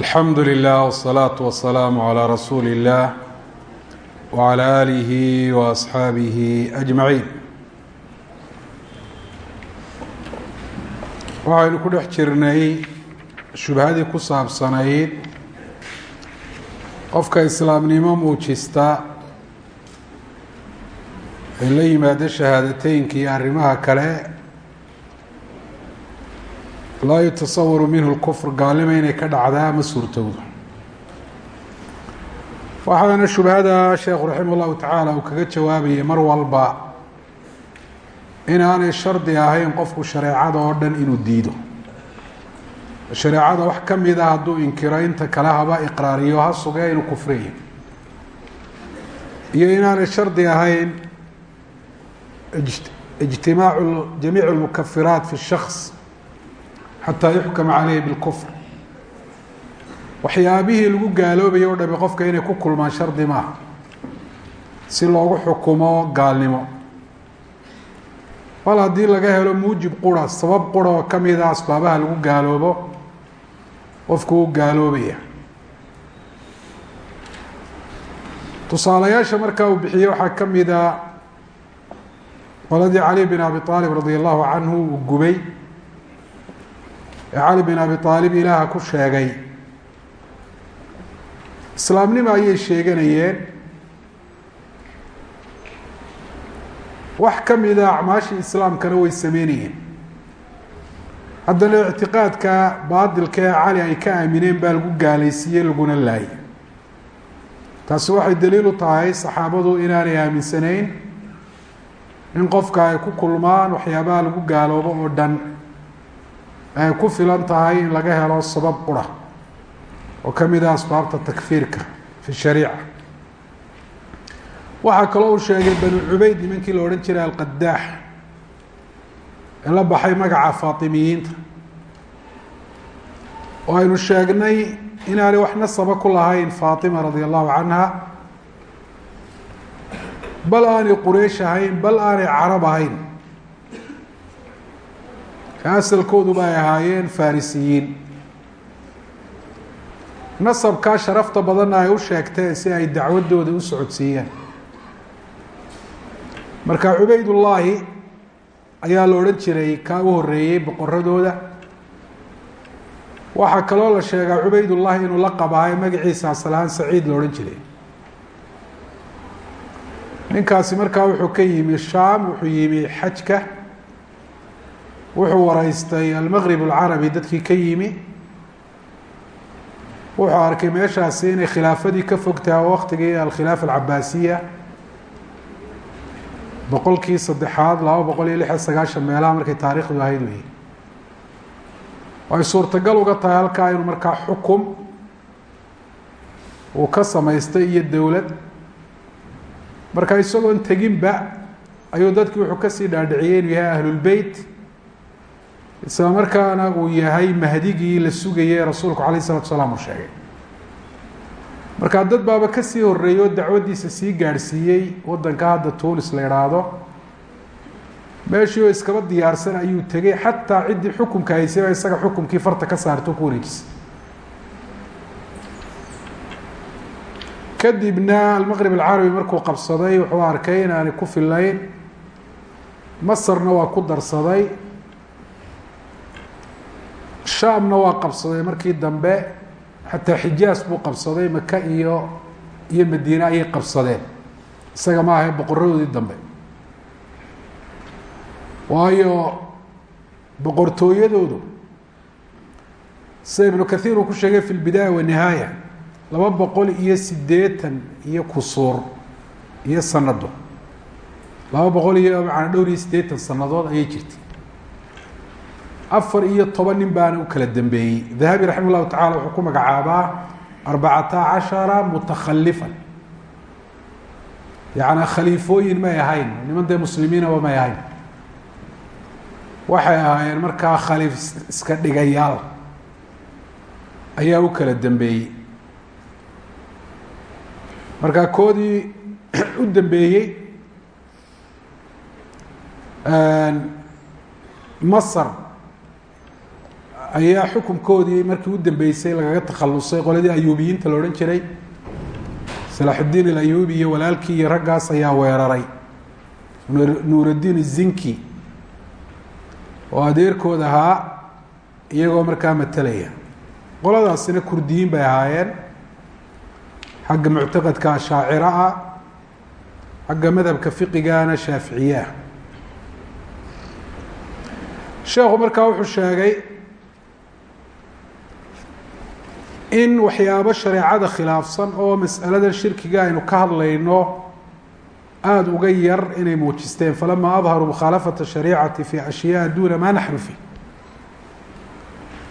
alxamdu lilah wsalaatu wasalaamu calaa rasuuli اllah wcalى aalihi waasxaabihi ajmaciin waxaynu ku dhex jirnay shubhadii ku saabsanayd. Qofka islaamnimo muujista ay la yimaado shahaadateynka iyo arrimaha kale laa yutasawaru minhu lkufr gaalnimo inay ka dhacdaa ma suurtowdo. Waxaana shubhada sheekhu raxima allahu tacaala uu kaga jawaabayay mar walba inaanay shardi ahayn qofku shareecada oo dhan inuu diido. Shareecada wax ka mid a hadduu inkiro inta kale haba iqraariyo ha sugee inuu kufriyo iyo inaanay shardi ahayn ijtimaacu jamiic almukafiraat fi shaks xataa yuxkama caleyhi bilkufr. Waxyaabihii lagu gaaloobayay o dhami qofka inay ku kulmaan shardi maaha si loogu xukumo gaalnimo. Bal haddii laga helo muujib qura sabab qura oo ka mid a asbaabaha lagu gaaloobo qofku u gaaloobaya tusaalayaasha markaa uu bixiyey waxaa ka mid a qoladii cali bin abi aalib radi allahu canhu uu gubay ee cali bin abi aalib ilaaha ku sheegay. Islaamnimo ayay sheeganayeen. Wax ka mida acmaashii islaamkana way sameynayeen. Haddana ictiqaadka baadilka ee cali ay ka aamineen baa lagu gaalaysiiyey laguna laayay. Taasi waxay daliil u tahay saxaabadu inaanay aaminsanayn in qofka ay ku kulmaan waxyaabaha lagu gaaloobo oo dhan ay ku filan tahay in laga helo sabab qura oo ka mid ah asbaabta takfiirka fi shariica waxaa kaloo uu sheegay banu cubayd nimankii la odhan jiray alqadaax ee la baxay magaca faatimiyiinta. Oo aynu sheegnay inaanay wax nasaba ku lahayn faatima radia allahu canha bal aanay quraysh ahayn bal aanay carab ahayn asalkooduba ay ahaayeen farisiyiin. Nasabkaa sharafta badanna ay u sheegteen si ay dacwadooda u socodsiiyeen. Marka cubaydullaahi ayaa la odhan jiray kaa u horeeyey boqoradooda waxaa kaloo la sheegaa cubaydullaahi inuu la qabaayo magaciisa asalahaan saciid la odhan jiray. Ninkaasi markaa wuxuu ka yimi shaam wuxuu yimi xajka wuxuu waraystay almaqrib alcarabi dadkii ka yimi. Wuxuu arkay meeshaasi inay khilaafadii ka fog tahay waktigii alkhilaafa alcabaasiya boqolkii saddexaad laba boqol iyo lix sagaashan meelaha markay taariikhdu ahayd wey ay suurtagal uga tahay halkaa inuu markaa xukum uu ka samaystay iyo dowlad marka isagoon teginba ayuu dadkii wuxuu ka sii dhaadhiciyey inuu yahay ahlulbeyt isla markaana uu yahay mahdigii la sugayey rasuulku alayh isalatu salaam uu sheegay. Markaa dad baaba ka sii horeeyey oo dacwaddiisa sii gaadhsiiyey waddanka hadda tunis la idhaahdo meeshii oo iskaba diyaarsan ayuu tegey xataa ciddii xukumka haysay isaga xukumkii farta ka saarto ku wareejisay. Kadibna almaqrib alcarabi markuu qabsaday wuxuu arkay in aanay ku filayn masarna waa ku darsaday shaamna waa qabsaday markii dambe xataa xijaas buu qabsaday maka iyo iyo madiine ayay qabsadeen. Isaga ma ahay boqoradoodii dambe. Waayo boqortooyadoodu sida ibnu kathiir uu ku sheegay fi lbidaaya wanihaaya laba boqol iyo siddeetan iyo kusuur iyo sanado laba boqol iyo macanaa dhowr iyo siddeetan sanadood ayay jirtay afar iyo toban nin baana u kala dambeeyey. Dahabi raximah llahu tacala wuxuu ku magacaabaa arbacata cashara mutakhalifan yacnaa khaliifooyin may ahayn niman dee muslimiinaba may ahayn. Waxay ahaayeen markaa khaliif iska dhigayaal ayaa u kala dambeeyey. Markaa koodii u dambeeyey masar ayaa xukunkoodii markii u dambeysay lagaga takhalusay qoladii ayuubiyiinta la odhan jiray salaaxudiin alayuubi iyo walaalkii iyo raggaas ayaa weeraray. Nuuraddiin izinki oo adeerkood ahaa iyagoo markaa matelaya qoladaasina kurdiyiin bay ahaayeen. Xagga muctaqadka ashaaciro ah xagga madhabka fiqigana shaaficiye sheekhu markaa wuxuu sheegay in waxyaabo shareecada khilaafsan oo mas'aladan shirkiga aynu ka hadlayno aada uga yar inay muujisteen falama adharuu mukhaalafata shariicati fi ashyaa duna maa naxnu fi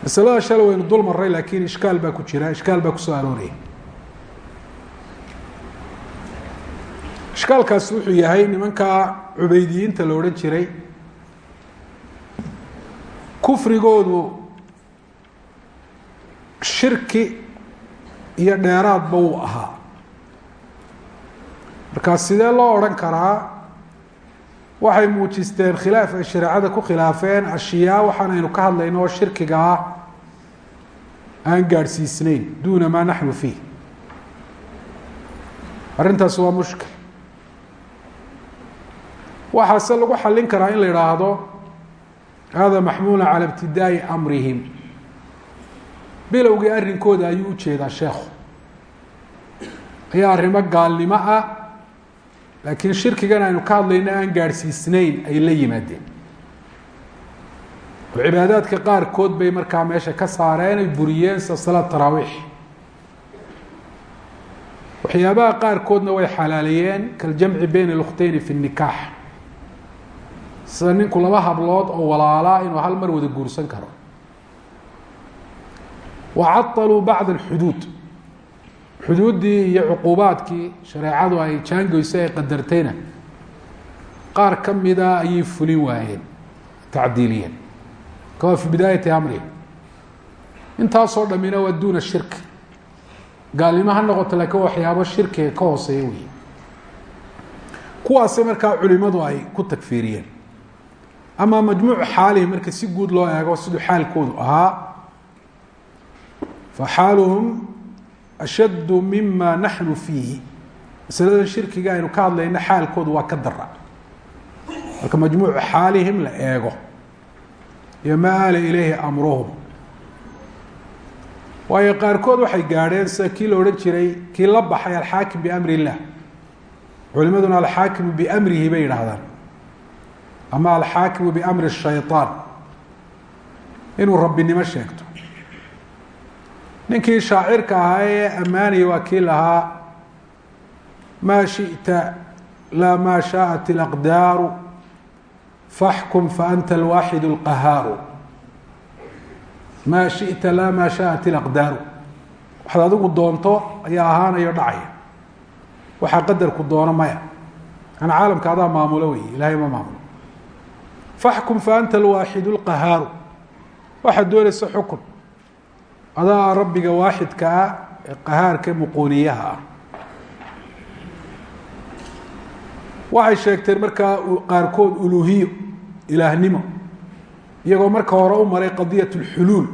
masalada shalay waynu dul maray laakiin ishkaal baa ku jira ishkaal baa ku soo arooraya ishkaalkaasi wuxuu yahay nimanka cubeydiyiinta la odhan jiray kufrigoodu shirki iyo dheeraadba wuu ahaa. Markaa sidee loo odhan karaa? Waxay muujisteen khilaaf ay shareecada ku khilaafeen ashyaa waxaan aynu ka hadlayno oo shirkiga ah aan gaadhsiisnayn duuna maa naxnu fiih arrintaasi waa mushkil. Waxaase lagu xallin karaa in la idhaahdo hada maxmuula cala ibtidaa'i amrihim bilowgii arrinkooda ayuu u jeedaa sheekhu. Ayaa arrimo gaalnimo ah laakiin shirkigan aynu ka hadlayno aan gaadhsiisnayn ay la yimaadeen. Oo cibaadaadka qaarkood bay markaa meesha ka saareen ay buriyeen sida salaad taraawiix waxyaabaha qaarkoodna way xalaaleeyeen kaljamci bayna alukhteyni fi nikaax sida ninku laba hablood oo walaalaa inuu hal mar wada guursan karo wacaطaluu bacd اlxuduud xuduuddii iyo cuquubaadkii shareecadu ay jaangoysay ay qadartayna qaar ka mida ayay fulin waayeen tacdiiliyeen kawa fi bidaayati amrihi intaasoo dhamina waa duuna shirk gaalnimo ha noqoto laakiin waxyaabo shirkiga ka hooseeya wey kuwaasi markaa culimadu ay ku tagfiiriyeen ama majmuuc xaalihi marka si guud loo eego siduu xaalkoodu ahaa faxaaluhum ashaddu mima naxnu fiihi. Masaladan shirkiga aynu ka hadlayna xaalkoodu waa ka dara marka majmuucu xaalihim la eego. Iyo ma aala ilayhi amruhum waayo qaarkood waxay gaadheen sida kii la odhan jiray kii la baxay alxaakim biamri illah culimaduna alxaakimu biamrihi bay yidhaahdaan. Ama alxaakimu biamri shayطaan inuu rabbinimo sheegto ninkii shaacirka ahaa ee ammaanaya waa kii lahaa maa shiئta laa maa shaaءat اlaqdaaru faxkum faanta alwaaxid اlqahaaru maa shiئta laa maa shaaءat اlaqdaaru waxaad adigu doonto ayaa ahaanayo dhacaya waxaa qadarku doono maya an caalamka adaa maamulo wey ilahay ma maamulo faxkum faanta alwaaxid اlqahaaru waxaad doonaysa xukun adaa rabbiga waaxidka ah ee qahaarka muquuniyaha ah. Waxay sheegteen markaa qaarkood uluhiyo ilaahnimo iyagoo marka hore u maray qadiyat اlxuluul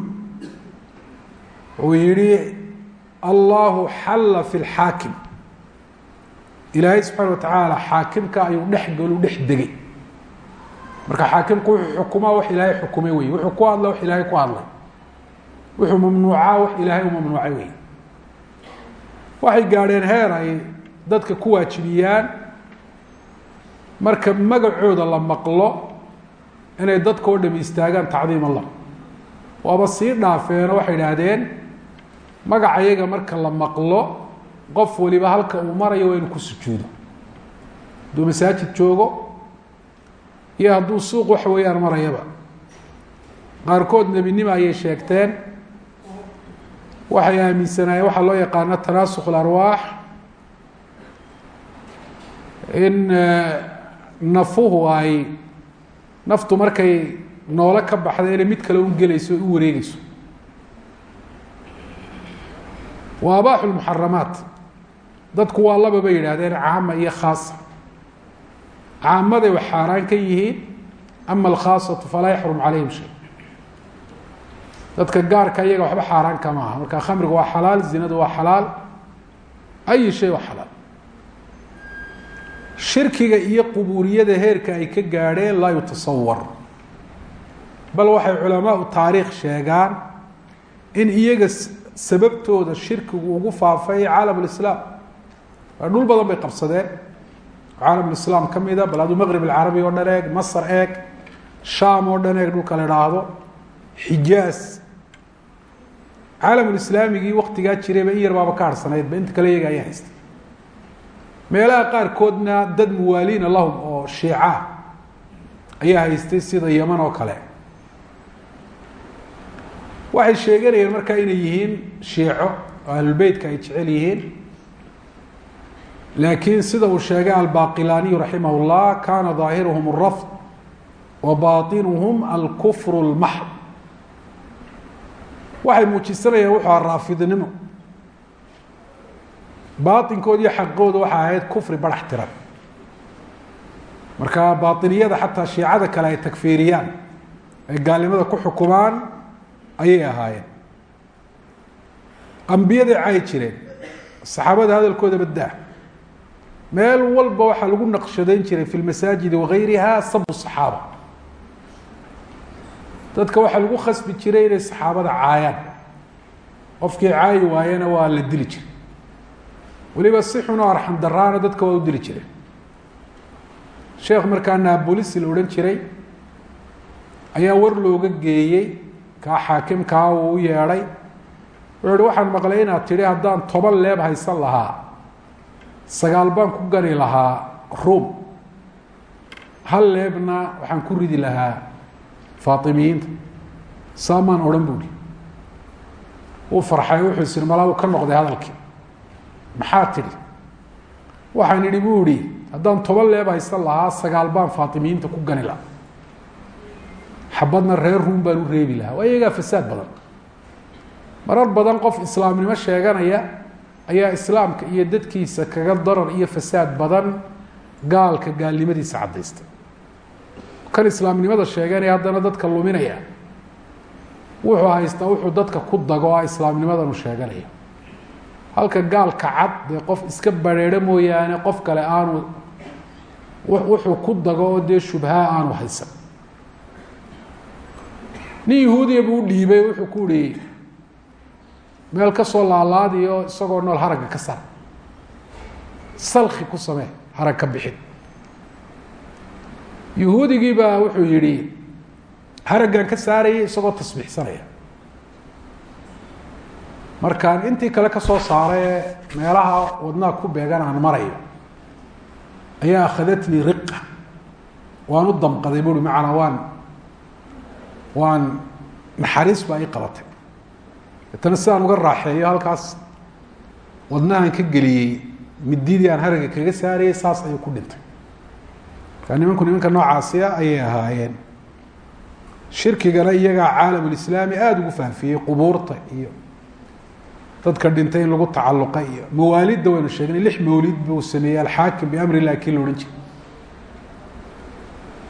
uu yihi allahu xalla fi اlxaakim ilaahay subxaana wa tacaala xaakimka ayuu dhex galu dhex degay. Marka xaakimku wuxuu xukumaa wax ilaahay xukumay wey wuxuu ku hadla wax ilaahay ku hadlay wuxuu mamnuucaa wax ilaahay u mamnuucay wey waxay gaadheen heer ay dadka ku waajibiyaan. Marka magacooda la maqlo inay dadka o dham istaagaan tacdiim allah. Waaba sii dhaafeeno waxay idhaahdeen magaca yaga marka la maqlo qof waliba halka uu marayo waa inu ku sujuudo. Hadduu masaajid joogo iyo hadduu suuq waxa weeyaan marayaba. Qaarkood nebinimo ayay sheegteen waxay aaminsanaayeen waxaa loo yaqaano tanaasukh اlarwaax in nafuhu ay naftu markay noolo ka baxda inay mid kale u gelayso o u wareegeyso wa abaaxu lmuxaramaat dadku waa laba bay yidhahdeen caama iyo khaasa. Caamaday wax xaaraan ka yihiin ama alkhaasatu falaa yaxrum calayhim shay dadka gaarka iyaga waxba xaaraan kama aha marka khamrigu waa xalaal zinadu waa xalaal. Ayi shay waa xalaal. Shirkiga iyo qubuuriyada heerka ay ka gaadheen laa yutasawar bal waxay culamaau taariikh sheegaan in iyaga sababtooda shirkigu ugu faafay caalam lislaam waa dhul badan bay qabsadeen. Caalamulislaam ka mida bal aduu maqrib alcarabi oo dhan eeg masar eeg shaam oo dhan eeg dhulka la idhaahdo xijaas caalamulislaamigii waktigaa jirayba in yar baaba ka harhsanaydba inta kale iyaga ayaa haystay meelaha qaarkoodna dad muwaaliina lahum oo shiica ayaa haystay sida yeman oo kale waxay sheeganayeen markaa inay yihiin shiico oo ahlulbeytka ay jecel yihiin laakiin sida uu sheegay albaqilaniyu raximah اllah kana ظaahiruhum الrafd wa baطinuhum alkufr اlmaxd waxay muujisanayaan wuxuu aha raafidnimo baaطinkood iyo xaqooda waxay ahayd kufri barax tiran. Marka baaطiniyada xataa shiicada kale ay takfiiriyaan ay gaalnimada ku xukumaan ayay ahaayeen. Ambiyaday cayi jireen saxaabada hadalkooda baddaa. Meel walba waxaa lagu naqshadayn jiray fi lmasaajidi wagayriha sabu saxaaba dadka waxaa lagu khasbi jiray inay saxaabada caayaan. Qofkii caayi waayena waa la dili jiray. Weliba si xun oo arxam daraana dadka waa u dili jireen sheekh markaa naabolisi la odhan jiray ayaa war looga geeyey kaa xaakimkaa uu u yeedhay. Wuxuu hi waxaan maqlay inaad tidhi haddaan toban leeb haysan lahaa sagaal baan ku gani lahaa ruum. Hal leebna waxaan ku ridi lahaa faatimiyiinta. Saamaan odhan buuhi wuu farxay wuxuu isiri malaa uu ka noqday hadalkii. Maxaa tidhi? Waxaan idhi buu ihi haddaan toban leeb haysan lahaa sagaal baan faatimiyiinta ku gani lahaa. Xabadna reer ruum baan u reebi lahaa. Waa iyagaa fasaad badan. Marar badan qof islaamnimo sheeganaya ayaa islaamka iyo dadkiisa kaga darar iyo fasaad badan gaalka gaalnimadiisa caddaysta kan islaamnimada sheeganaya haddana dadka luminaya. Wuxuu haystaa wuxuu dadka ku dago a islaamnimadanu sheeganaya. Halka gaalka cad dee qof iska bareero mooyaane qof kale aanu wuxuu ku dago oo dee shubhaa aanu haysan. Nin yahuudiya buu u dhiibay wuxuu ku ihi meel ka soo laalaadiyo isagoo nool haragga ka sar. Salki ku samee harag ka bixin yahuudigii baa wuxuu yihi haraggan ka saarayay isagoo tasbiixsanaya. Markaan intii kale ka soo saaree meelaha wadnaha ku beegan aan marayo ayaa akhadatnii riqa waan u damqaday buui macanaa waan waan naxariis baa ii qabatay. Deetana sidaan uga raaxeeyo halkaas wadnahan ka geliyey mididii aan haragga kaga saarayay saas ayuu ku dhintay nimanku nimanka noocaasiya ayay ahaayeen. Shirkigana iyagaa caalamulislaami aada ugu faafiyey qubuurta iyo dadka dhintay in lagu tacalluqa iyo mawaalidda waynu sheegnay lix mawlid buu sameeyey alxaakim biamri illahi kii la odhan jiray.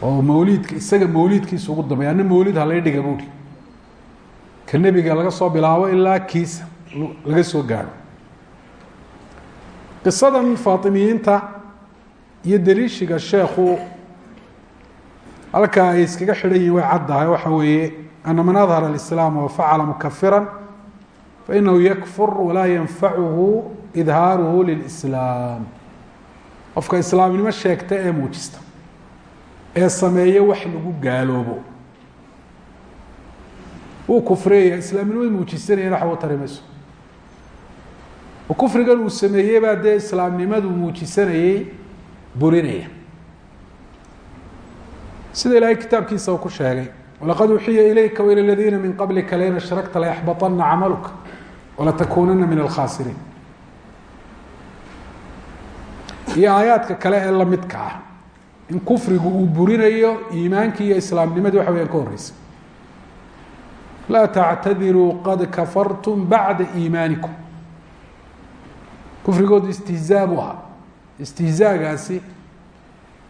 Oo mawliidka isaga mawliidkiisa ugu dambeya ana mawlid halay dhiga buuhi ka nebiga laga soo bilaabo ilaa kiisa laga soo gaadho. Qisadan faatimiyiinta iyo daliishiga sheekhu halkaa ay iskaga xidhan yihiin way caddahay waxa weeye ana man adhara alislaama wafacala mukafiran fainahu yakfur walaa yanfacuhu idhaaruhu lilislaam. Qofka islaamnimo sheegta ee muujista ee sameeya wax lagu gaaloobo. Wuu kufriyaya islaamnimada muujisanayana waxba tari kufrigan uu sameeyey baa dee islaamnimadu muujisanayey burinaya. Sida ilaahay kitaabkiisa uu ku sheegay walaqad uxiya ilayka wailى ladiina min qablika lain ashrakta layaxbaطana camaluka walatakunana min alkhaasiriin iyo aayaadka kale ee lamidka ah in kufrigu uu burinayo iimaankii iyo islaamnimadii waxa weyaan ka horreysay laa tactadiruu qad kafartum bacda iimaanikum. Kufrigoodu istihzaa buu ahaa istihzaagaasi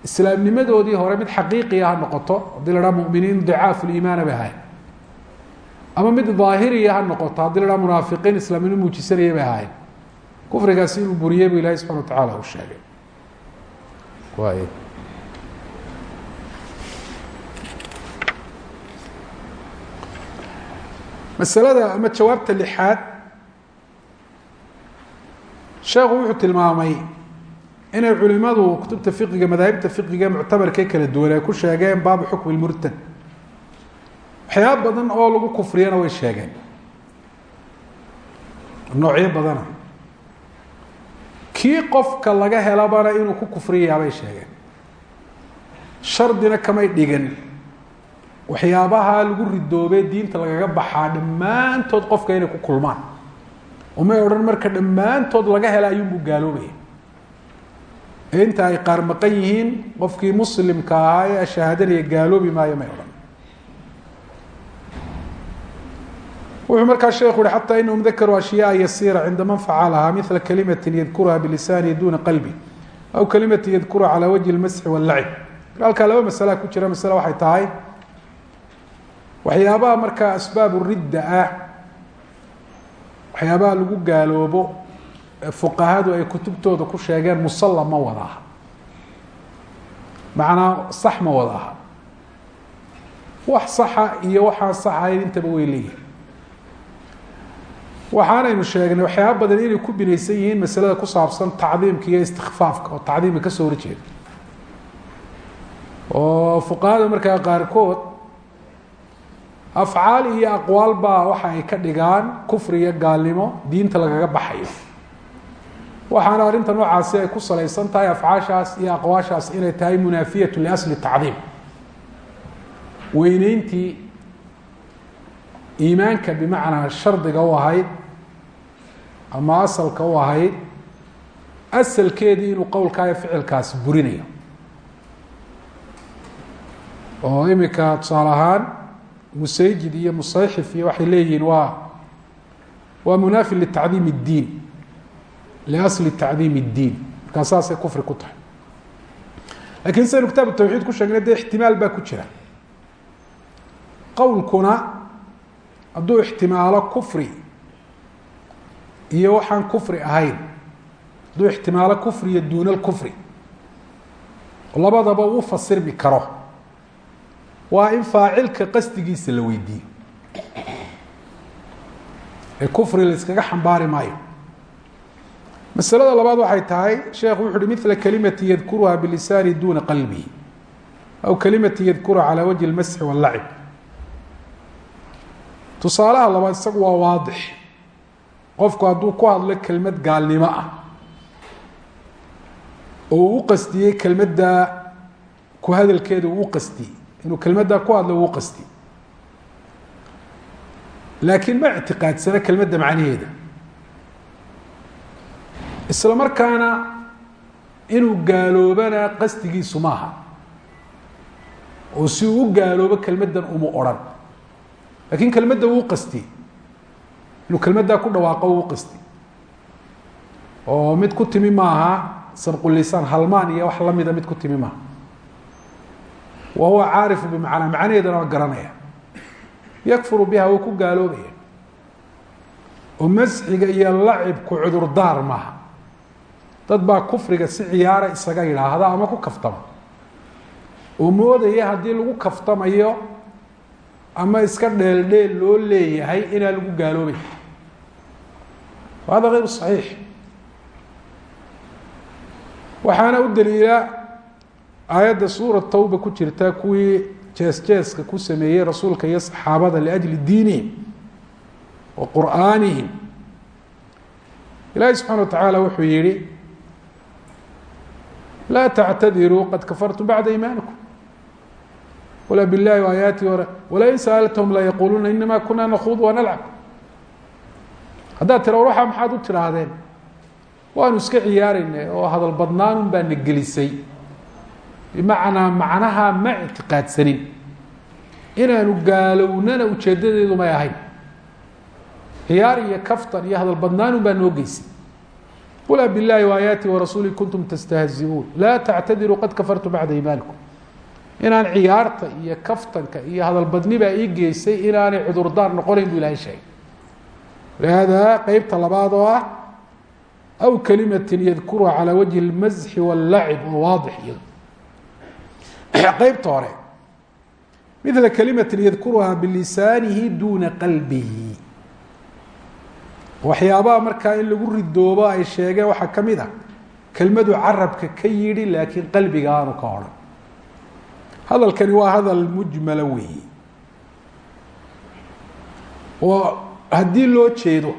islaamnimadoodii hore mid xaqiiqiya ha noqoto haddii la dhaha muminiin dicaafu liimaana bay ahayn ama mid daahiriya ha noqoto haddii la dhaha munaafiqiin islaamnimo muujisanaya bay ahaayeen kufrigaasi inuu buriyey bu ilahi subxana wa tacaala uu sheegay. Waay masalada ama jawaabta lixaad sheekhu wuxuu tilmaamay inay culimadu kutubta fiqiga madaahibta fiqiga muctabarkee kala duwan ay ku sheegeen baabu xukmi lmurtad waxyaaba badan oo lagu kufriyana way sheegeen. Noocyo badana. Kii qofka laga helabana inuu ku kufriyayaabay sheegeen. Shardina kamay dhigan waxyaabaha lagu ridoobee diinta lagaga baxaa dhammaantood qofka inay ku kulmaan. Umay odhan marka dhammaantood laga hela ayuunbuu gaaloobaya inta ay qaar yihiin qofkii muslimka ahaa ee ashahaadanaya gaaloobi maayo may odhan wuxuu markaa sheekhu uhi xataa inahum dakaruu ashyaaa yasiira cinda man facalahaa mila kalimati yadkuruha bilisaanihi duna qalbi aw kalimati yadkuruha calaa wajhi lmasxi wallacib. Halkaa laba masalaa ku jira masale waxay tahay waxyaabaha markaa asbaabu ridda ah waxyaabaha lagu gaaloobo fuqahadu ay kutubtooda ku sheegeen musalla ma wada aha. Macnaa sax ma wada aha. Wax saxa iyo waxaan sax intaba way leeyihiin waxaanaynu sheegnay waxyaaba badan inay ku binaysan yihiin masalada ku saabsan tacdiimka iyo istikfaafka oo tacdiimka ka soo horjeeda. Oo fuqahada markaa qaarkood afcaal iyo aqwaal baa waxa ay ka dhigaan kufri gaalnimo diinta lagaga baxayo waxaana arrinta noocaasi ay ku salaysan tahay afcaashaas iyo aqwaashaas inay tahay munaafiyatu liasli tacdiim. Weyneyntii iimaanka bimacnaa shardiga u ahayd ama asalka u ahayd asalkeedii inuu qowlkaa iyo ficilkaasi burinayo. Oo imika tusaale ahaan musayjid iyo musayxif iyo waxay leeyihiin waa waa munaafi litacdiim اddiin liasli tacdiim اddiin markaa saasay kufri ku tahay laakiin sidaynu kitaab tawxiid ku sheegnay dee ixtimaal baa ku jira qowlkuna hadduu ixtimaalo kufri iyo waxaan kufri ahayn hadduu ixtimaalo kufriya duuna lkufri labadaba uu fasirmi karo waa in faacilka qasdigiisa la weydiiyo ee kufri la xambaari maayo masalada labaad waxay tahay sheekhu wuxu uhi mila kalimati yadkuruha bilisaani duuna qalbihi aw kalimati yadkuruha calaa wajhi اlmasxi wاllacib tusaalaha labaad isagu waa waadix. Qofku hadduu ku hadlo kelmad gaalnimo ah oo uu u qastiyey ku hadalkeeda uu u inuu kelmaddaa ku hadlo uu u laakiin ma ictiqaadsano kelmadda macnaheeda isla markaana inuu gaaloobana qasdigiisu maaha oo si uu u gaaloobo kelmaddan uma odrhan laakiin kelmadda wuu qastiyey inuu kelmaddaa ku dhawaaqo uu qastiyey oo mid ku timi maaha sabqulisaan halmaan iyo wax lamida mid ku timi maaha. Wa huwa caarifu bimacnaa macnaheedana waa garanaya yakfuru biha wuu ku gaaloobaya. Oo masxiga iyo lacibku cudurdaar maaha dad baa kufriga si ciyaara isaga yidhaahda ama ku kaftama. Oo moodaya haddii lagu kaftamayo ama iska dheeldheel loo leeyahay inaa lagu gaaloobay hada ayru صaxiix waxaana u daliila aayadda suura tawba ku jirta kuwii jeesjeeska ku sameeyey rasuulka iyo saxaabada liajli diinihim wa qur'aanihim. Ilaahi subxana wa tacaala wuxuu yihi laa tactadiruu qad kafartum bacda imaanikum wala bilahi aayaati hore walain sa'altahum la yaquluuna inama kuna nakuud wanalcab haddaad tira war waxaa maxaad u tidhaahdeen waanu iska ciyaaraynay oo hadal badnaanun baa na gelisay bimacnaa macnaha ma ictiqaadsanin inaanu gaalownana ujeedadeedu may ahayn ciyaar iyo kaftan iyo hadal badnaanun baa noo geysay qul biاllahi وaayaati warasuuli kuntum tastahziuun laa tactadiruu qad kafartum bacda imaanikum inaan ciyaarta iyo kaftanka iyo hadalbadnibaa ii geysay inaanay cudurdaar noqonayn bu ilahay sheegay lihada qeybta labaad oo ah aw kalimatin yadkuruha calaa wajhi اlmasxi wاllacib oo waadix iyado qeybta hore mila kalimatin yadkuruhaa bilisaanihi duuna qalbihi waxyaabaha markaa in lagu ridoobo ay sheegeen waxaa ka mid a kelmadu carabka ka yidhi laakiin qalbiga aanu ka odhan. Hadalkani waa hadal mujmala weeyi oo haddii loo jeedo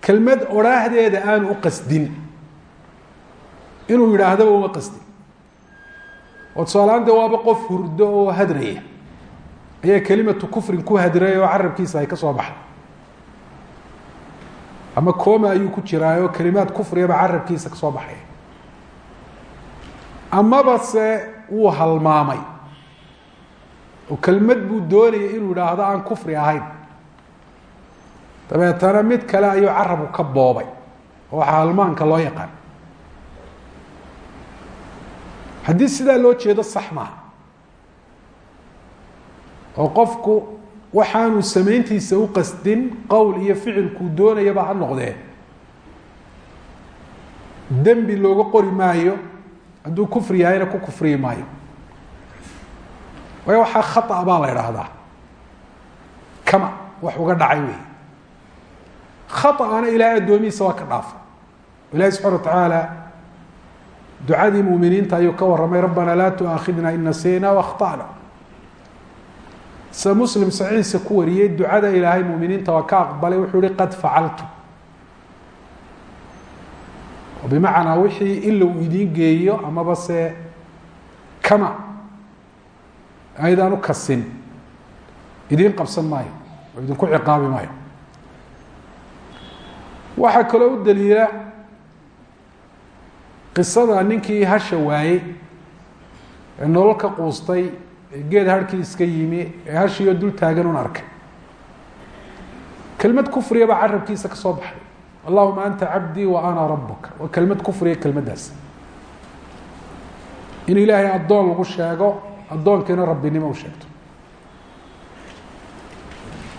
kelmad odhaahdeeda aanu u qasdin. Inuu yidhaahdaba uma qasdin. Oo tusaalahaan de waaba qof hurdo oo hadraya ayaa kelimatu kufrin ku hadray oo carabkiisa ay ka soo baxday ama kooma ayuu ku jiraayo kelimaad kufrigaba carabkiisa ka soo baxaya amaba se wuu halmaamay. Oo kelmad buu doonayay inuu idhaahdo aan kufri ahayn. Dabeetana mid kale ayuu carabku ka boobay oo waxaa halmaanka loo yaqaan. Haddii sidaa loo jeedo sax maaha. Oo qofku waxaanu samayntiisa u qasdin qowl iyo ficilkuu doonayaba ha noqdee dembi looga qori maayo hadduu kufri yahayna ku kufriyi maayo. Waayo waxaa khaa baa la idhaahdaa kama wax uga dhacay wey khaana ilaahay addoomihiisa waa ka dhaafa. Ilahi subxana wa tacaala ducadii muminiinta ayuu ka warramay rabbana laa tuaakhidna in nasina waakhtana sida muslim saxiixiisa ku wariyey ducada ilaahay muminiinta waa ka aqbalay wuxuu hi qad facaltu. Oo bimacnaa wixii uu idiin geeyo amaba se kama aydaan u kasin. Idiin qabsan maayo oo idinku ciqaabi maayo. Waxaa kaloo u daliila qisada ninkii hasha waayey ee nolol ka quustay geed harhkii iska yimi ee hashiioo dul taagan un arkay kelmad kufriya baa carabkiisa ka soo baxay allahuma anta cabdii wa ana rabuka waa kelmad kufriya kelmaddaas in ilaahay addoon lagu sheego addoonkiina rabbinimo u sheegto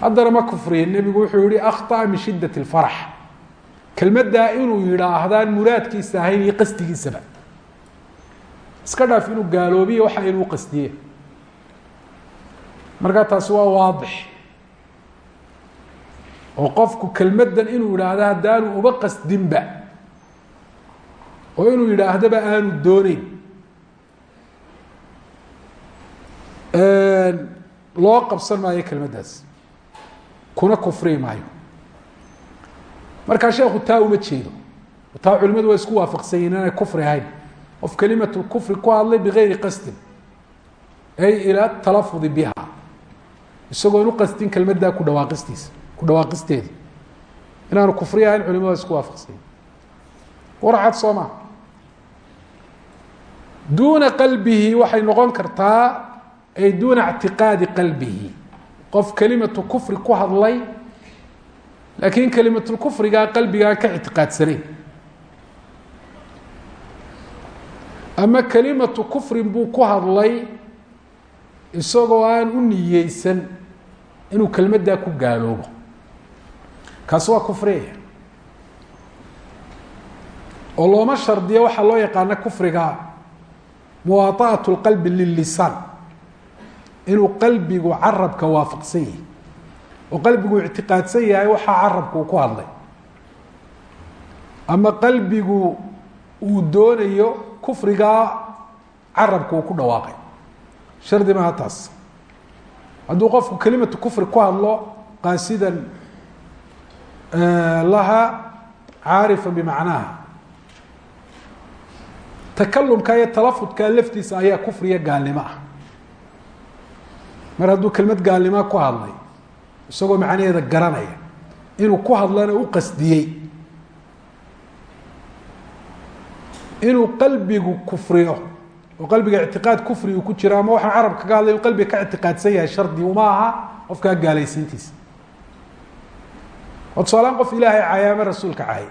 haddana ma kufriyin nebigu wuxuu yihi akhطأ min shidaة الfarax kelmaddaa inuu yidhaahdaan muraadkiisa ahayn iyo qasdigiisaba iska dhaaf inuu gaaloobiye waxa inuu qasdiye markaa taasi waa waadix. Oo qofku kelmaddan inuu yidhaahdo haddaanu uba qasdinba oo inuu yidhaahdaba aanu dooneyn loo qabsan maayo kelmaddaas kuna kufrii maayo. Markaa sheekhu taa uma jeedo. Taa culimadu waa isku waafaqsan yihiin inay kufri ahayn. Qof kelimatu kufri ku hadlay bigayri qasdin ay ila talafudi biha isagoon u qasdin kelmaddaa ku dhawaaqistiisa ku dhawaaqisteeda inaanu kufri ahayn culimadu waa isku waafaqsan yihiin warcad soo maa duuna qalbihi waxay noqon kartaa ay duuna ictiqaadi qalbihi. Qof kelimatu kufri ku hadlay laakiin kelimatulkufrigaa qalbigaan ka ictiqaadsanayn. Ama kelimatu kufrin buu ku hadlay isagoo aan u niyeysan inuu kelmaddaa ku gaaloobo. Kaas waa kufriya oo looma shardiyo waxaa loo yaqaana kufriga muwaaaat اqalbi lilisaan inuu qalbigu carabka waafaqsan yahay. Oo qalbigu ictiqaadsan yahay waxaa carabka uu ku hadlay. Ama qalbigu uu doonayo kufrigaa carabka uu ku dhawaaqay shardi maha taas. Hadduu qofku kelimatu kufri ku hadlo qaasidan laha caarifa bimacnaha takalumka iyo talafudka laftiisa ayaa kufriya gaalnimo ah. Mar hadduu kelmad gaalnimoa ku hadlay isagoo macnaheeda garanaya inuu ku hadlana u qasdiyey. Inuu qalbigu kufriyo oo qalbiga ictiqaad kufri uu ku jiro ama waxaan carabka kaga hadlay inu qalbiga ka ictiqaadsan yahay shardi uma aha qofkaa gaalaysiintiisa oo tusaalaan qof ilaahay caaya ama rasuulka caayay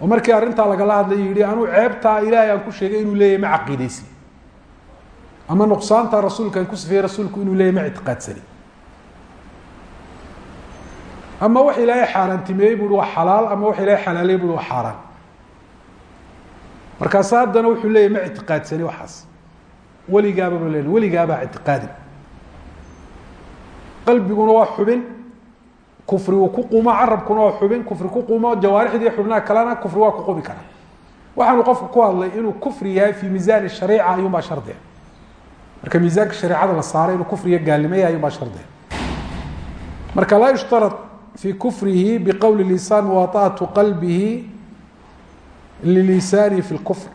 oo markii arrintaa lagala hadlay yihi anuu ceebtaa ilaahay aan ku sheegay inuu leeyahy ma caqiideysi ama nuqsaanta rasuulkan ku sifeeyey rasuulku inuu leeyay ma ictiqaadsani. Ama wax ilaahay xaaraantimeeyey bu uhi waa xalaal. Ama wax ilaahay xalaaleyey bu uhi waa xaaraan markaasa haddana wuxuu leeyay ma ictiqaadsani waxaas. Weligaaba ba le weligaabaa ictiqaadi. Qalbiguna waa xubin kufrigu ku qumo carabkuna waa xubin kufri ku qumo jawaarixdii xubnaha kalena kufri waa ku qumi kara waxaanu qofku ku hadlay inuu kufri yahay fi miisaan shariica ayuunbaa shardiga marka miisaanka shareecada la saaray inuu kufriga gaalnimaya ayuunbaa shardiga marka laa yushtarad fi kufrihi biqowli lisaan muwaaطaatu qalbihi lilisaanihi fi lkufr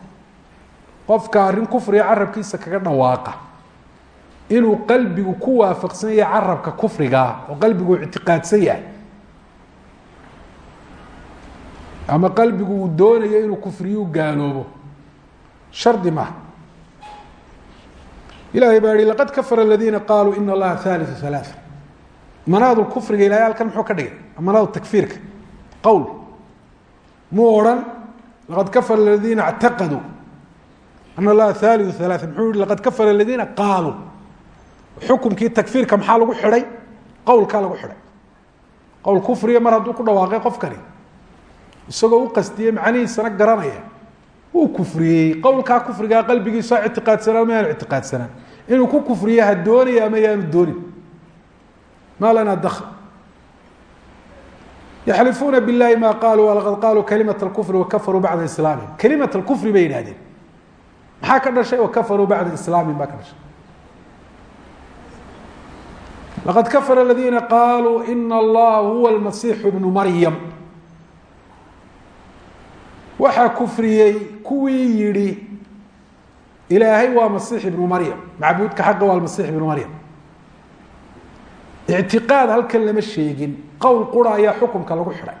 qofka arrin kufriga carabkiisa kaga dhawaaqa. Inuu qalbigu ku waafaqsan yahay carabka kufrigaa oo qalbigu ictiqaadsan yahay. Ama qalbigu uu doonayo inuu kufriyu gaaloobo. Shardi maaha ilahay baa yihi laqad kafara aladiina qaluu ina allaha haaliu halaaثa manaadu kufriga ilahay halkan muxuu ka dhigay? Manaadu takfiirka. Qowl muu odhan laqad kafara aladiina اctaqaduu ana allaha haaliu halaaثa muxuu yihi laqad kafara aladiina qaaluu xukumkii takfiirka maxaa lagu xidhay qowlkaa lagu xidhay qowl kufriga mar hadduu ku dhawaaqay qofkani isagoo u qastiyey macnihiisana garanaya uu kufriyey qowlkaa kufrigaa qalbigiisa ictiqaadsanaa ma yaanu ictiqaadsanaan inuu ku kufriye ha doonaya ama yaanu doonin ma lanaa dakl yxlifuuna bilahi ma qaaluu laqad qaaluu kalimat kufri wakafaruu bacda islaamihim kalimat kufri bay yidhahdeen maxaa ka dhashay wakafaruu bacda islaamihim baa ka dhashay laqad kafara aladiina qaaluu ina allaha huwa almasiixu bnu maryam waxaa kufriyey kuwii yidhi ilaahay waa masiix ibnu maryam macbuudka xaqa waa almasiix ibnu maryam ictiqaad halkan lama sheegin qowl qura ayaa xukunka lagu xidhay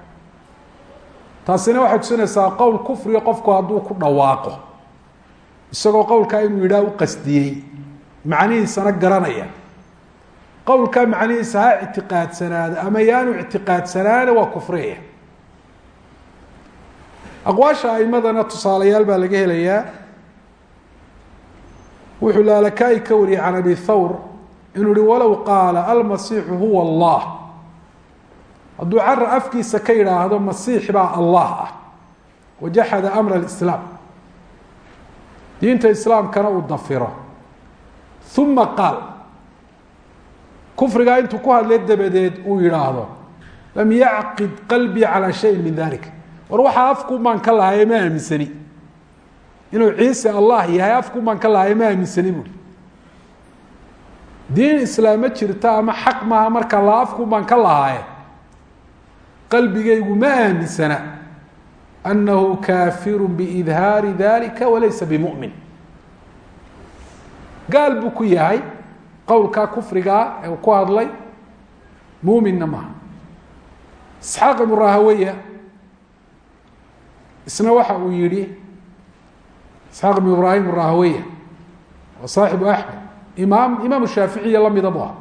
taasina waxay tusinaysaa qowl kufriga qofku hadduu ku dhawaaqo isagoo qowlkaa inuu yidhaah u qasdiyey macnihiisana garanaya qowlkaa macnihiisa ha ictiqaadsanaada ama yaanu ictiqaadsanaana waa kufriyaya aqwaasha aimadana tusaalayaal baa laga helayaa wuxuu laalakaai ka wariyey can abi thawr inuu hi walow qaala almasiixu huwa allah. Hadduu cara afkiisa ka yidhaahdo masiix baa allah ah. Wajaxada amra alislaam. Diinta islaamkana uu dafiro. Uma qaal. Kufrigaa intuu ku hadlay dabadeed uu yidhaahdo lam yacqid qalbii calaa shayin min dalik war waxaa afku baan ka lahaye ma aaminsani. Inuu ciise allah yahay afku baan ka lahaye ma aaminsani buui diin islaam ma ama xaq maaha marka la afku baan ka lahaaye. Qalbigaygu ma aaminsana anahu kaafiru biidhaari dalika walaysa bimumin. Gaal buu ku yahay qowlkaa kufrigaa ee ku hadlay muuminna maaha. Isxaaq ibnu rahawaya isna waxa uu yihi isxaaq ibn ibrahim rahawaya waa saaxibu axmed imaam imaam shaaficiya lamida bu ah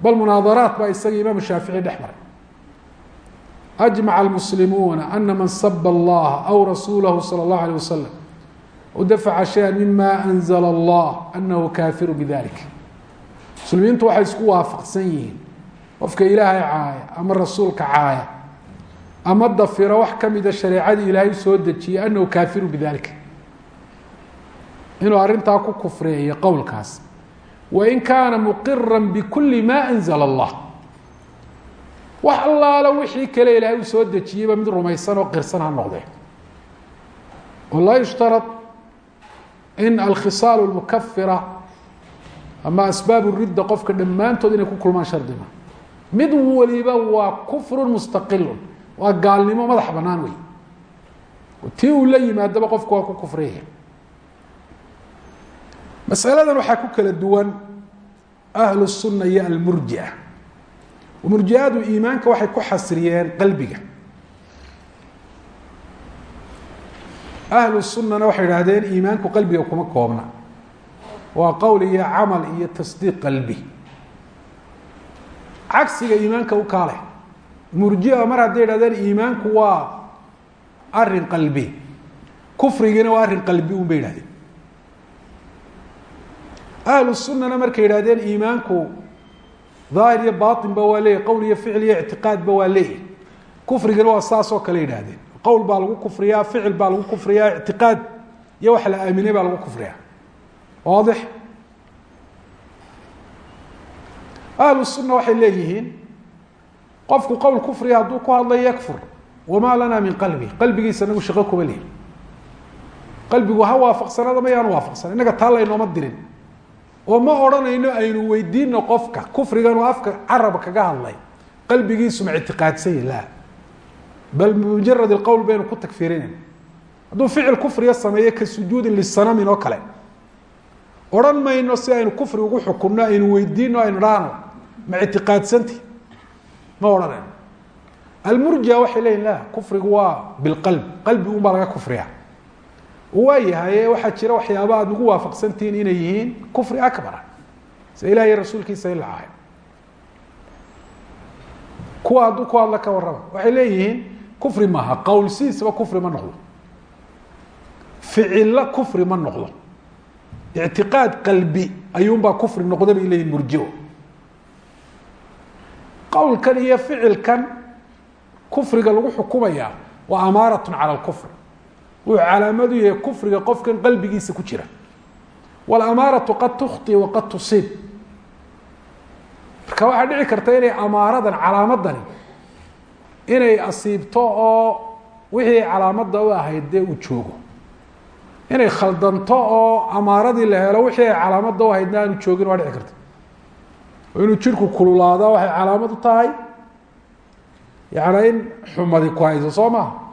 bal munaadaraat baa isaga imaam shaafici dhex maray. Ajmaca almuslimuuna ana man saba allaha aw rasuulahu sala allahu alayh wasalam aw dafaca shaya allah anahu kaafiru bidalik muslimiintu waxay isku waafaqsan yihiin. Qofka ilaahay caaya ama rasuulka caaya ama dafira wax kamida shareecadii ilaahay soo dejiyay anahu kaafiru bidalika inuu arrintaa ku kufreeyo qowlkaas wain kaana muqira bikuli ma anzla allah wax allaala wixii kale ilaahay uu soo dejiyeyba mid rumaysan oo qirsan ha noqdee oo laa yushtarad in alkhisaal lmukafira ama asbaab ridda qofka dhammaantood inay ku kulmaan shardima mid waliba waa kufru mustaqilun waa gaalnimo madax banaan wey tii uu la yimaadaba qofku waa ku kufriyaya masaladan waxaa ku kala duwan ahlu الsuna iyo almurjia. Murjiadu iimaanka waxay ku xasriyeen qalbiga. Ahlu sunana waxay idhahdeen iimaanku qalbiga kuma koobna. Waa qowl iyo camal iyo tasdiiq qalbi. Cagsiga iimaanka u kaale murjia mar hadday idhahdeen iimaanku waa arrin qalbi. Kufrigiina waa arrin qalbi un bay ahlu sunana markay yidhahdeen iimaanku daahir iyo bainba waa leeyahy qowl iyo ficil iyo ictiqaadba waa leeyahy. Kufrigana waa saas oo kale yidhahdeen qowl baa lagu kufriyaa ficil baa lagu kufriyaa ictiqaad iyo wax la aaminay baa lagu kufriyaa. Waadix. Ahlu sunna waxay leeyihiin qofku qowl kufriga hadduu ku hadlayo yakfur wamaa lana min qalbi. Qalbigiisa nagu shaqo kuma lihi qalbigu ha waafaqsanada ma yaanu waafaqsan innaga taa dirin oo ma odhanayno aynu weydiino qofka kufrigan oo afka carab kaga hadlay. Qalbigiisu ma ictiqaadsanya la bal bimujarad اqowl baynu ku tagfirinayna hadduu ficil kufriga sameeyo ka sujuudin lisanamin oo kale. Odhan mayno si aynu kufri ugu xukunno aynu weydiino aynu dhahno ma ictiqaadsanti ma odhanayno. Almurjia waxay leyihin la kufrigu waa bilqalb. Qalbi un baa laga kufriya waa yahay waxaa jira waxyaaba aad nagu waafaqsantihiin inay yihiin kufri akbara sida ilahi iyo rasuulkiisa in kuwa hadduu ku hadla ka warrama waxay leeyihiin kufri maaha qowl sidiisaba kufri ma noqdo. Ficilla kufri ma noqdo. Ictiqaad qalbi ayuunbaa kufri noqda bay leeyihiin murjio. Qowlkan iyo ficilkan kufriga lagu xukumaya waa amaaratun cala lkufr wuxuu calaamadu yahay kufriga qofkan qalbigiisa ku jira. Wlamaaratu qad tukti waqad tusiib marka waxaa dhici karta inay amaaradan calaamadani inay asiibto oo wixii calaamada u ahayd dee uu joogo. Inay khaldanto oo amaaradii la helo wixii ay u ahaydna aanu joogin waa dhici karta. Inuu jirku kululaado waxay calaamad u tahay. Yaani in xumadi ku hayso soo maha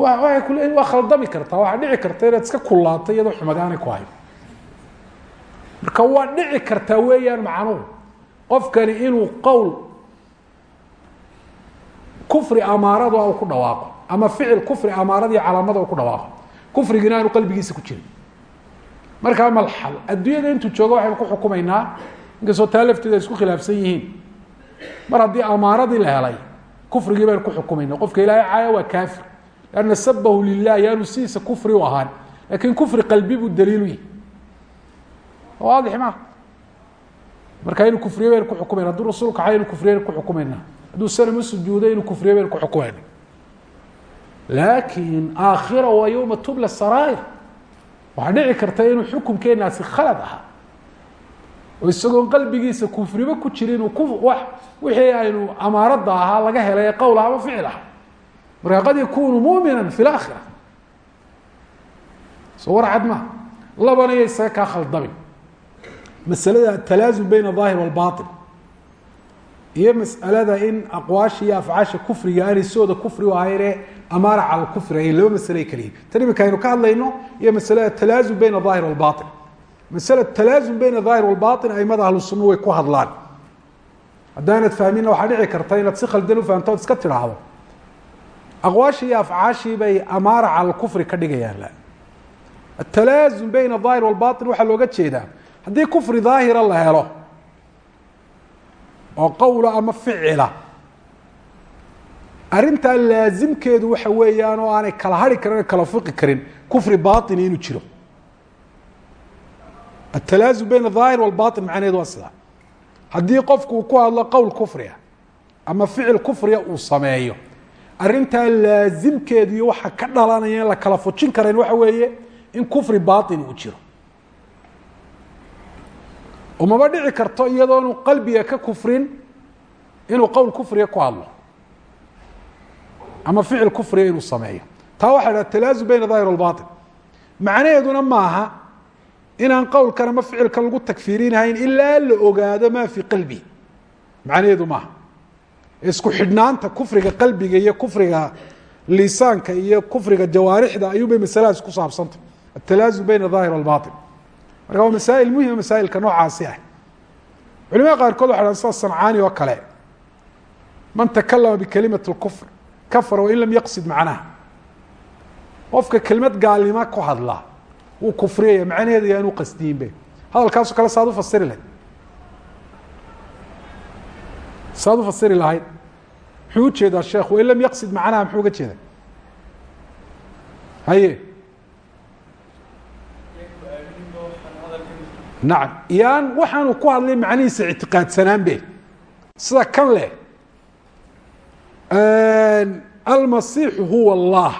waa khaldami kartaa waxaa dhici karta inaad iska kulaato iyadoo xumadi aanay ku hayn marka waa dhici kartaa weeyaan macnuhu qofkani inuu qowl kufri amaarada u ku dhawaaqo ama ficil kufri amaaradii calaamada u ku dhawaaqo. Kufrigina aanu qalbigiisa ku jirin. Markaa malxal adduunyada intuu joogo waxaynu ku xukumaynaa inkastoo taa lafteeda ay isku khilaafsan yihiin. Mar haddii amaaradii la helay kufrigii baynu ku xukumayna qofka ilaahay caaya waa kaafir lanna sabahu lilah yaanu sidiisa kufri u ahaan laakiin kufri qalbi buu daliilu yihi waadix ma marka inuu kufriye baynu ku xukumayna hadduu rasuulka cay inu kufriye baynu ku xukumayna hadduu sanam u sujuuday inuu kufriye baynu ku xukumayna laakin aakhira waa yowma tubla sarair waxaa dhici karta inuu xukumkeenaasi khalad ahaa oo isagoon qalbigiisa kufriba ku jiri inuu ku wa wixii aynu amaaradda ahaa laga helay ee qowl ama ficil ah marka qad yakunu mumina fi اlaakhira soo war cad ma labana iyo isaga kaa khaldamin masalada talaazum beyn aلظaahir wاlbaطin iyo mas'alada in aqwaasha iyo afcaasha kufriga aanay sooda kufri u ahayne amaara cala kufri ay laba masale kala yihin tan imika aynu ka hadlayno iyo masalada talaazum beyn aلظaahir wاlbaطin masala talaazum beyn aلظaahir wاlbaطin aimada ahlu suna way ku hadlaan haddaanad fahmina waxaa dhici karta inaad si khaldan ufahamto od iska tidhaahdo aqwaashii iyo afcaashii bay amaara alkufri ka dhigayaan atalaazum bayna ahaahir walbain waxaa looga jeedaa haddii kufri daahira la helo oo qowla ama ficila arrintaa laasimkeedu waxa weeyaan oo aanay kala hari karin kala fuqi karin kufri baini inuu jiro atalaazum bayna ahaahir walbain macnaheedu waa sidaa haddii qofku uu ku hadlo qowl kufria ama ficil kufriya uu sameeyo arintaa laasimkeediiy waxa ka dhalanaya in la kala fujin karayn waxa weeye in kufri bain uu jiro. Oo maba dhici karto iyadoonu qalbiga ka kufrin inuu qowl kufriga ku hadlo. Ama ficil kufriga inuu sameeyo. Taa waxa dhaha talaasum bayna daahir اlbaطil macnaheeduna maaha inaan qowlkan ama ficilkan lagu takfiirinahayn ilaa la ogaado maa fii qalbi macnaheedu maaha isku xidhnaanta kufriga qalbiga iyo kufriga lisaanka iyo kufriga jawaarixda ayuunbay masaladaas ku saabsantay. Atalaazum bayna aahir walbain marka waa masaa'il muhima masaailka noocaasi ah. Culimada qaarkood waxay dhahan sida sancaani oo kale. Man takalama bikalimati اlkufr kafara wain lam yaqsid macnaha. Qofka kelimad gaalnima ku hadla wuu kufriyaya macnaheeda yaa inuu qasdiyinbe kale saad u fasiri lahy saad ufasiri lahayd. Muxuu u jeedaa sheekh wain lam yaqsid macnaha muxuu uga jeeda haye. Nacam iyaan waxaanu ku hadlay macnihiisa ictiqaadsanaan be sida kan leh. Almasiixu huwa allah.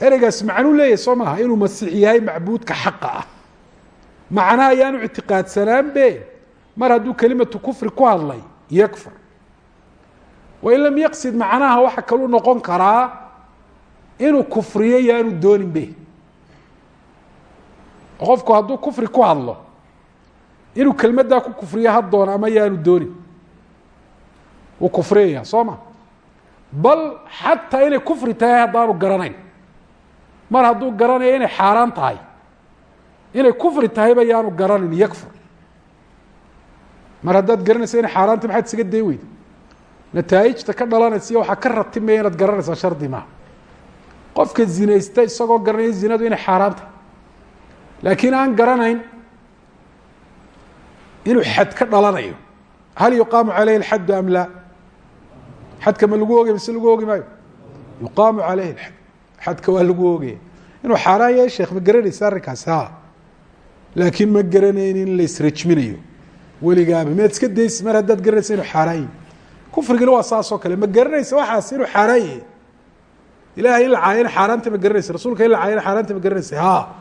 Ereygaas macnuu leeyahay soo inuu masiix yahay macbuudka xaqa ah. Macnaha ayaanu ictiqaadsanaan be mar hadduu kelimatu kufri ku hadlay yakfur. Wain lam yaqsid macnaha waxa kalu noqon karaa inuu kufriyo yaanu doonin be qofku hadduu kufri ku hadlo inuu kelmaddaa ku kufriyo ha doono ama yaanu doonin. Wuu kufriyaya soo ma? Bal xataa inay kufri tahay haddaanu garanayn. Mar hadduu garanayo inay xaaraan tahay inay kufri tahayba yaanu garanin yakfur mar haddaad garanaysa inay xaaraanta maxaad isaga day weyda nataa'ijta ka dhalanaysa iyo waxaa ka ratibmaya inaad garanaysaa shardi maaha. Qofka zinaysta isagoo garanaya zinadu inay xaaraan tahay laakiin aan garanayn inuu xad ka dhalanayo hal yuqaamu caleyhi alxaddu am laa? Xadka ma lagu ogay mise lagu ogi maayo? Yuqaamu caleyhi alxad xadka waa lagu ogaya inuu xaaraan yahay sheekh ma garanaysa arrinkaasi ha laakiin ma garanayn in la israjminayo weligaaba miyaad iska daysi mar haddaad garanaysa inuu xaaraan yahi kufrigina waa saas oo kale. Ma garanaysa waxaas inuu xaaraan yahay ilahay in la caayana xaaraanta ma garanaysa rasuulka in la caayana xaaraanta ma garanaysa ha!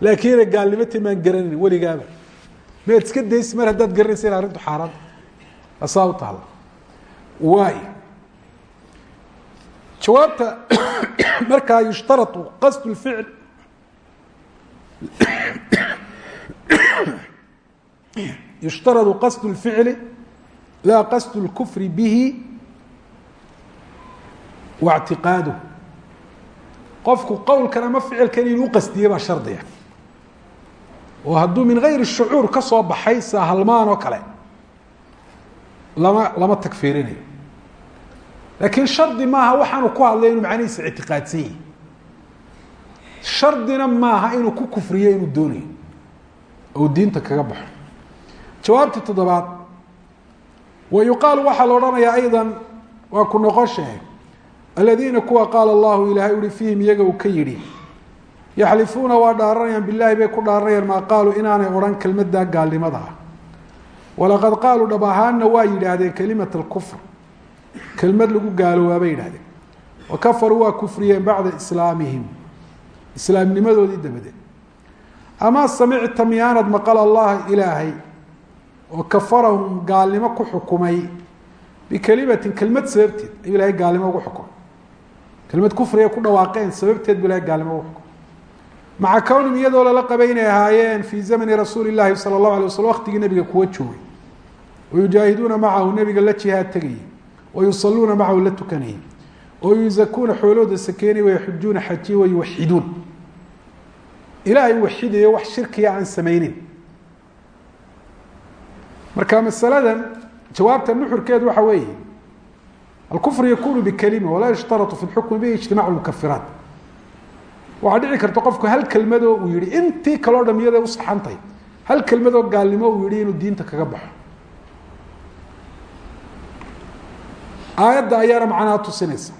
Laakiin inay gaalnimata maan garanayn weligaaba miyaad iska daysi mar haddaad garanaysa in arrintu xaaraanta asaa u taala waay. Jawaabta markaa yushtarau qasd اficl yushtaradu qasd اlficli laa qasd اlkufri bihi wa اctiqaaduh qofku qowlkan ama ficilkan inuu qasdiye baa shardiga oo hadduu min gayri shucuur ka soo baxay saa halmaan oo kale lama lama tagfiirinayo laakiin shardi maaha waxaanu ku hadlay inuu macnihiisa ictiqaadsan yahi shardina maaha inuu ku kufriyo inuu doonayo ou diinta kaga baxo jawaabta toddobaad. Wa yuqaalu waxaa la odhanayaa ayda waa ku noqoshee aladiina kuwa qaala allahu ilaahay uhi fiihim iyaga uu ka yidhi yaxlifuuna waa dhaaranayaan bilaahi bay ku dhaaranayaan maa qaaluu inaanay odhan kelmadda gaalnimada. Ah walaqad qaaluu dhab ahaanna waa yidhaahdeen kelimat alkufr kelmad lagu gaaloobaa bay yidhahdeen wa kafaruu waa kufriyeen bacda islaamihim islaamnimadoodii dabadeed. Amaa samicta miyaanad maqal allaha ilaahay oo kafarahum gaalnimo ku xukumay bikelimatin kelmad sababteed ayuu ilahay gaalnimo ugu xukumay. Kelmad kufriga ku dhawaaqeen sababteed buu ilahay gaalnimo ugu xukumay. Maca kownihim iyadoo lala qabay inay ahaayeen fii zamani rasuuli llaahi sala allahu alay waslam waqtigii nebiga kuwa joogay wayujaahiduuna macahu nebiga la jihaad tegayay. Wayusaluuna macahu la tukanayay. Wayuzakuuna xoolahooda sakeynay wayaxujuuna xajiya wayuwaxiduun ilaahay marka masaladan jawaabta nuxurkeedu waxa weeye. Alkufr yakunu bikalima walaa yushtarau fi lxukmi bihi ijtimac mukafiraat waxaa dhici karta qofku hal kelmadoo uu yihi intii kaleo dham iyada usaxantay hal kelmadoo gaalnimo uu yihi inuu diinta kaga baxo. Aayadda ayaana macnaha tusinaysa.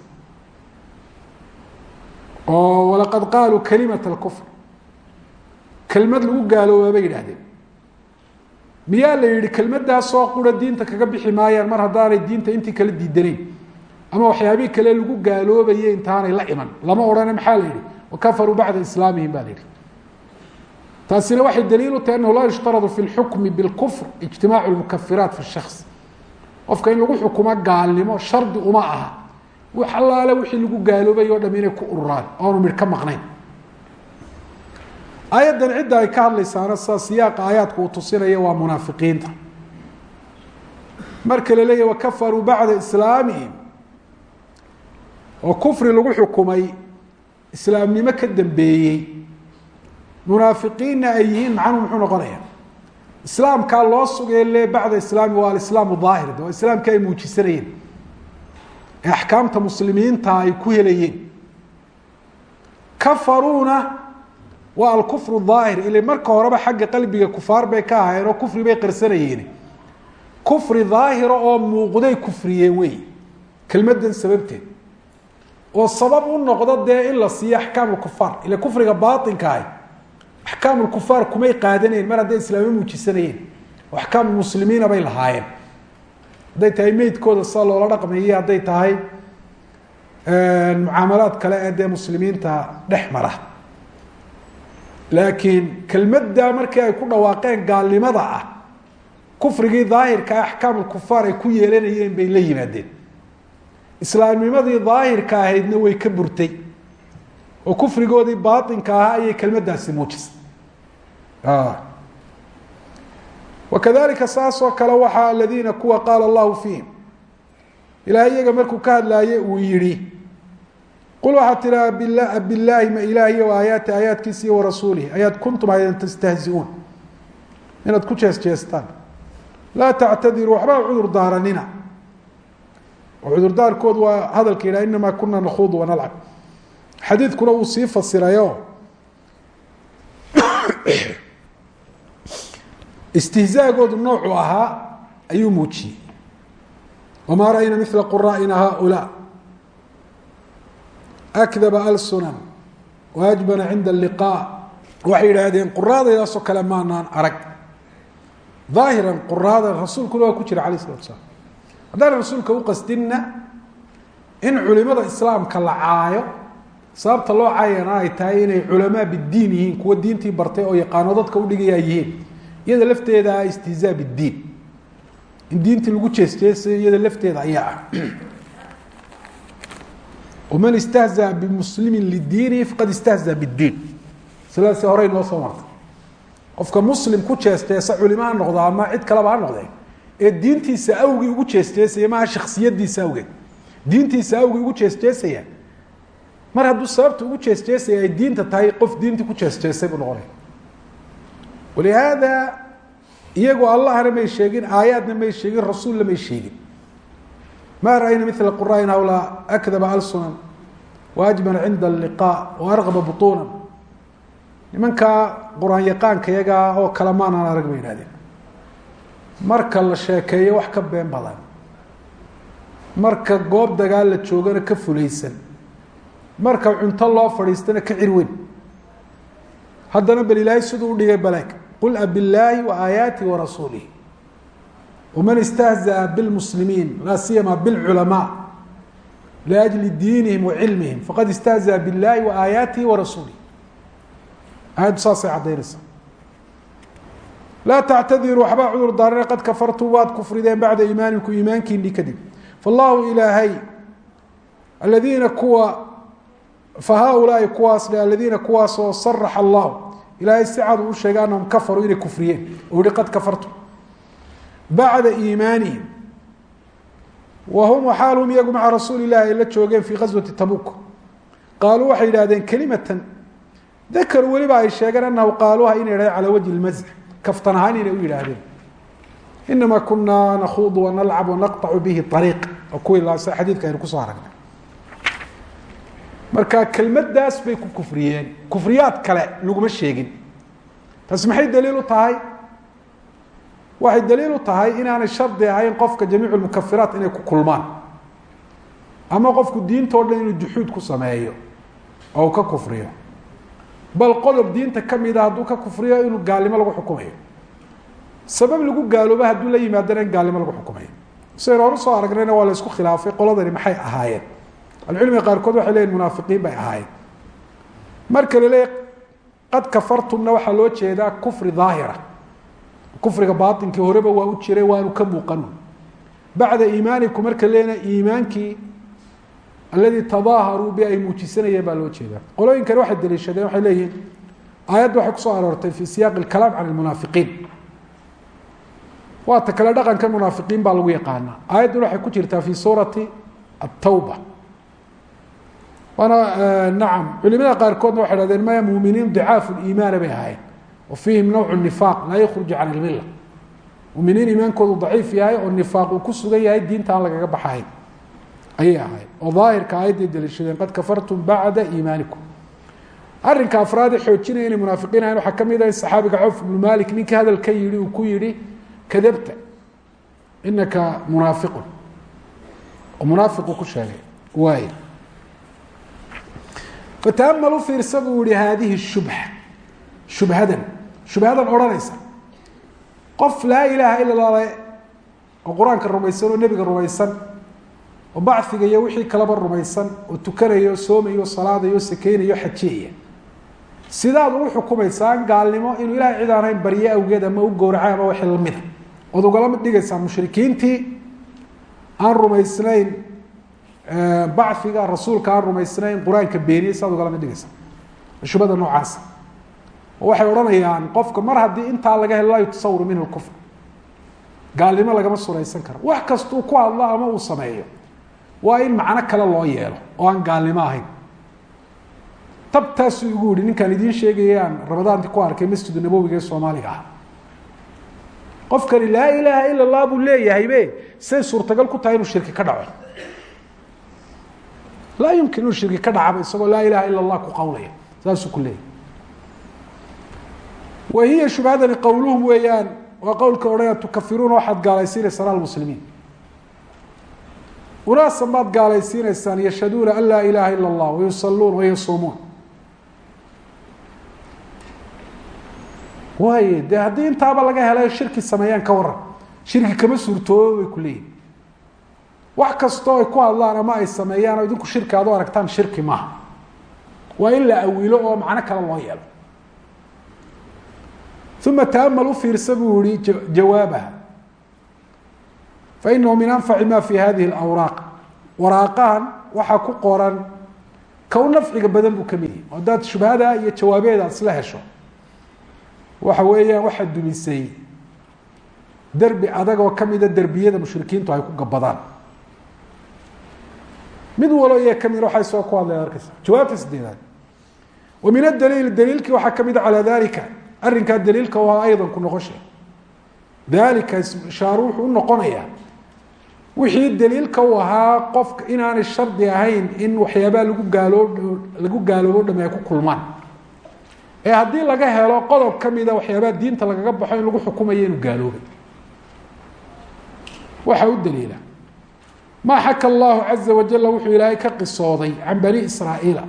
Oo walaqad qaaluu kalimat alkufr. Kelmad lagu gaaloobaa bay yidhahdeen miyaa la yihi kelmadaasoo qura diinta kaga bixi maayaan mar haddaanay diinta intii kala diidanayn. Ama waxyaabihii kale lagu gaaloobayay intaanay la iman. Lama odhane maxaa la yihi wakafaruu bacda islaamihim baa la yihi taasina waxay daliil u tahay anahu laa yushtaradu fi lxukmi bilkufr ijtimaacu lmukafiraat fi shaks qofka in lagu xukumo gaalnimo shardi uma aha. Wax allaale wixii lagu gaaloobay o dham inay ku ururaan oonu midh ka maqnayn aayaddan cidda ay ka hadlaysaana saa siyaaqa aayaadka uu tusinaya waa munaafiqiinta. Marka la leeyahy wakafaruu bacda islaamihim. Oo kufri lagu xukumay islaamnimo ka dambeeyey. Munaafiqiinna ay yihiin macnuhu muxuu noqonaya islaamkaa loo sugay le bacda islaami waa alislaamu daahir waa islaamka ay muujisanayeen. Ee axkaamta muslimiinta ay ku helayeen. Kafaruuna waa alkufru daahir ile marka horeba xagga qalbiga kufaar bay ka ahaayeen oo kufri bay qarsanayeen. Kufri daahira oo muuqday kufriyeen wey. Kelmadan sababteed. Oo sabab u noqdo dee in la siiyo axkaam kufaar ile kufriga baainka ahi. Axkaam lkufaar kumay qaadanayen mar hadday islaamo muujisanayeen. Oo axkaam muslimiina bay lahaayeen. Hadday tahay meydkooda sida loola dhaqmayo hadday tahay mucaamalaad kale ee dee muslimiinta dhex mara laakiin kelmadda markii ay ku dhawaaqeen gaalnimada ah kufrigii daahirka ah axkaam lkufaar ay ku yeelanayeen bay la yimaadeen. Islaamnimadii daahirka ahaydna way ka burtay oo kufrigoodii baainka ahaa ayay kelmaddaasi muujisay. Wakadalika saas oo kale waxaa aladiina kuwa qaala allahu fiihim ilahay iyaga markuu ka hadlaaye uu yihi qul waxaa tiraa bilaahi ma ilaahiy aayaati aayaadkiisa iyo warasuulihi ayaad kuntum aydan tastahziuun inaad ku jees jeestaan laa tactadiruu waxba cudur daaranina oo cudurdaarkoodu waa hadalka yidhaha inamaa kuna nakhuudu wanalcab xadiidkuna uu sii fasirayo istihzaagoodu noocuu ahaa ayuu muujiyey wamaa ra'ayna mila quraa'ina haulaa akdaba alsunan waajbana cinda alliqaa waxay yidhaahdeen quraadaydaasoo kale maanaan arag aahiran quraada rasuulkuna waa ku jira alayh salatu slam haddaan rasuulka u qasdinna in culimada islaamka la caayo sababta loo caayana ay tahay inay culamaa bidiin yihiin kuwa diintii bartay oo yaqaano dadka udhigayaa yihiin iyada lafteeda ah istihzaa bidiin in diintii lagu jeesjeesayo iyada lafteeda ayaa ah waman istahzaa bimuslimin lidiinihi faqad istahzaa bidiin sidaasi horey noo soo martay qofka muslim ku jeesteesa culima ha noqdo ama cid kaleba ha noqdee ee diintiisa awgii ugu jeesjeesaya maaha shaksiyadiisa awgeed diintiisa awgii ugu jeesjeesaya mar hadduu sababta ugu jeesjeesaya ay diinta tahay qof diintii ku jeesjeesay buu noqonaya walihaada iyagoo allahna may sheegin aayaadna may sheegin rasuulna may sheegin ma ra'ayna mila qura'in hawlaa akdaba alsunan waajbana cinda alliqaa waarqaba butuunan. Nimankaa qur'aan yaqaanka iyagaa oo kale maanaan arag bay yihahdeen marka la sheekeeyo wax ka been badan. Marka goob dagaal la joogana ka fulaysan. Marka cunto loo fadhiistana ka cirweyn haddana bal ilaahay siduu udhigay baleeg qul abillaahi wa aayaati laa siyama bilculamaa liajli diinihim wa cilmihim faqad istahzaa billahi wa aayaatihi wa rasuulihi aayaddu saasay caddaynaysaa laa tactadiruu waxbaa cudur daarana qad kafartum waad kufrideen bacda iimaanikum iimaankiinii kadib faallahu ilaahay aladiina kuwa haaulaai kuwaas dhe aladiina kuwaasoo saraxa allahu ilaahay si cad u sheegay anahum kafaruu inay kufriyeen oo yihi qad kafartum bacda iimaanihim wa hum waxaalhum iyagu maca rasuuli illahi ay la joogeen fii gaswati tabuk qaaluu waxay yidhahdeen kelimatan dakaru weliba ay sheegeen anahu qaaluuha inay yidhahdeen calaa wajhi lmasx kaftan ahaan inay u yidhaahdeen inamaa kunaa nakhuudu wanalcab wanaqطacu bihi ariiq oo kuwii xadiidka aynu ku soo aragnay marka kelmaddaas bay ku kufriyeen kufriyaad kale laguma sheegin taasi maxay daliil u tahay waxay daliil u tahay inaanay shardi ahayn qofka jamiicu lmukafiraat inay ku kulmaan. Ama qofku diintoo dhan inuu juxuud ku sameeyo oo ka kufriyo. Bal qodob diinta kamida hadduu ka kufriyo inuu gaalnimo lagu xukumayo. Sabab lagu gaalooba hadduu la yimaadana in gaalnimo lagu xukumayo. Sidaynu hor u soo aragnayna waa la isku khilaafay qoladani maxay ahaayeen? Alcilmiga qaarkood waxay leyihin munaafiqiin bay ahaayeen. Marka la leeya qad kafartumna waxaa loo jeedaa kufri daahira kufriga baainkii horeba waa u jiray waanu ka muuqan bacda iimaanikum marka leena iimaankii alladii tadaaharuu bi ay muujisanayeen baa loo jeedaa. Qolooyinkani waxay daliishadeen waxay leeyihiin aayadda waxay ku soo aroortay fi siyaaqi alkalaam can lmunaafiqiin waata kale dhaqanka munaafiqiin baa lagu yaqaanaa aayadduna waxay ku jirtaa fi suurati atawba waana nacam. Culimada qaarkoodna waxay hahdeen maya muminiin dicaafu liimaana bay ahaayeen fiihim nawcu nifaaq laa yakhruju can ilmilla. Muminiin iimaankoodu daciif yahay oo nifaaq uu ku sugan yahay diinta aan lagaga baxahayn. Ayay ahayd oo daahirka aayadday daliishadeen qad kafartum bacda iimaanikum. Arrinka afraade xoojinaya inay munaafiqiin ahayn waxaa ka mid ah saxaabiga cawf ibnu malik ninkii hadalka yihi uu ku yihi kadabta inaka munaafiqun. Oo munaafiqu ku sheegay waay fataamal u fiirsa buu yihi haadihi shubha shubhadan shubhadan odhanaysa. Qof laa ilaaha ila la le oo qur'aanka rumaysan oo nebiga rumaysan oo baciga iyo wixii kaleba rumaysan oo tukanayo soomayo salaadayo sakeynayo xajiyaya. Sidaad ugu xukumaysaa gaalnimo inuu ilahay cid aan hayn awgeed ama u gowracay ama wixii lamida ood ugala mid dhigaysaa mushrikiintii? Aan rumaysnayn baciga rasuulka aan rumaysnayn qur'aanka beeniye sidaad ugala mid dhigaysaa. Shubada noocaasa oo waxay odhanayaan qofka mar haddii intaa laga helo laa yutasawaru minhu kufr. Gaalnimo lagama suraysan karo. Wax kastuu ku hadlo ama uu sameeyo waa in macno kale loo yeelo oo aan gaalnimo ahayn. Tabtaasuu igu yihi ninkaan idiin sheegayaan ramadaanti ku arkay masjidu nabowiga ee soomaaliga ah. Qofkani laa ilaaha ila allah buu leeyahaybe say suurtagal ku tahay inuu shirki ka dhaco. Laa yumkin inuu shirki ka dhacaba isagoo laa ilaha ila allah ku qawlaya saasuu ku leeyahy wa hiya shubhadani qowluhum weeyaan waa qowlka odhanaya tukafiruuna waxaad gaalaysiinaysaan almuslimiin unaasan baad gaalaysiinaysaan yashhaduuna an laa ilaha ila اllah wayusaluun wayasuumuun waaye dee haddii intaaba laga helayo shirki sameeyaan ka waran shirki kama suurtoobo bay ku leeyihiin wax kastoo ay ku hadlaan ama ay sameeyaan oo idinku shirki aad u aragtaan shirki maaha. Waa uma taamal u fiirsa buu yihi jawaabaha fainahu min anfaci ma fi hadihi اlawraaq waraaqahan waxaa ku qoran ka u nafciga badan buu ka mid yahi haddaad shubhada iyo jawaabeeda isla hesho waxa weeyaan waxaa dumisay derbi adag oo kamida derbiyada mushrikiintu ay ku gabadaan mid walo iya ka mid waxay soo ku hadlayan arkaysa jawaabta sideedaad wa min adaliil daliilkii waxaa kamida calaa dalika arrinkaa daliilka waa aydan ku noqosha dalika ishaaru wuxuu unoqonayaa wixii daliilka u ahaa qofka inaanay shardi ahayn in waxyaabaa lagu gaaloo lagu gaaloobo dham ay ku kulmaan. Ee haddii laga helo qodob kamida waxyaabaa diinta lagaga baxo in lagu xukumayo inuu gaaloobay waxaa u daliila. Maa xaka allahu caza wajala wuxuu ilaahay ka qisooday can bani israa'iila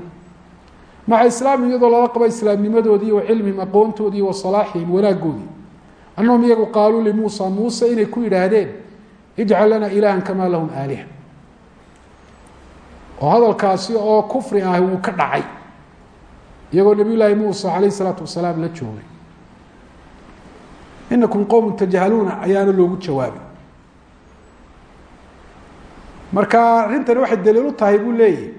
maca islaam iyadoo lala qabo islaamnimadoodii wa cilmihim aqoontoodii wa salaaxihim wanaagoodii annahum iyagu qaaluu limuusa muuse inay ku yidhaahdeen ijcal lana ilahan kamaa lahum aaliha. Oo hadalkaasi oo kufri ah wuu ka dhacay iyagoo nabiy llaahi muusa calayh isalaatu wasalaam la joogay. Inakum qowmun tajhaluuna ayaana loogu jawaabay. Marka arrintani waxay daliil u tahay buu leeyahy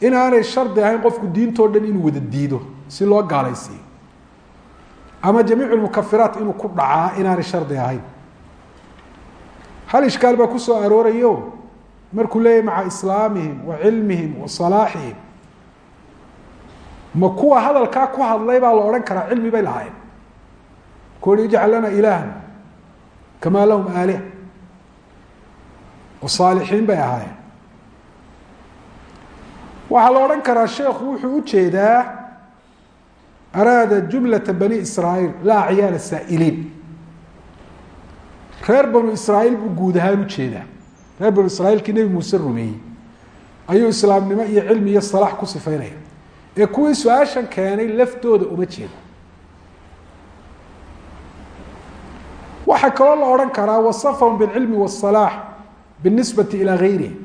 inaanay shardi ahayn qofku diintoo dhan inuu wada diido si loo gaalaysiiyo. Ama jamiic lmukafiraat inuu ku dhacaa inaanay shardi ahayn. Hal ishkaal baa ku soo aroorayo? Markuu leeyahy maca islaamihim wa cilmihim wa salaaxihim ma kuwa hadalkaa ku hadlay baa la odhan karaa cilmi bay lahaayeen. Kuhi ijcal lana ilaahan kamaa lahum aaliha oo saalixiin bay ahaayeen waxaa la odhan karaa sheekhu wuxuu u jeedaa araada jumlata bani israa'iil laa acyaana saa'iliin. Reer banu israa'iil buu guud ahaan u jeedaa reer banu israiilkii nebi muuse rumeeyey. Ayuu islaamnimo iyo cilmi iyo salaax ku sifaynaya. Ee kuwii su'aashan keenay laftooda uma jeedo. Waxaa kaloo la odhan karaa wasafahum bilcilmi wasalaax binisbati ilaa gayrihi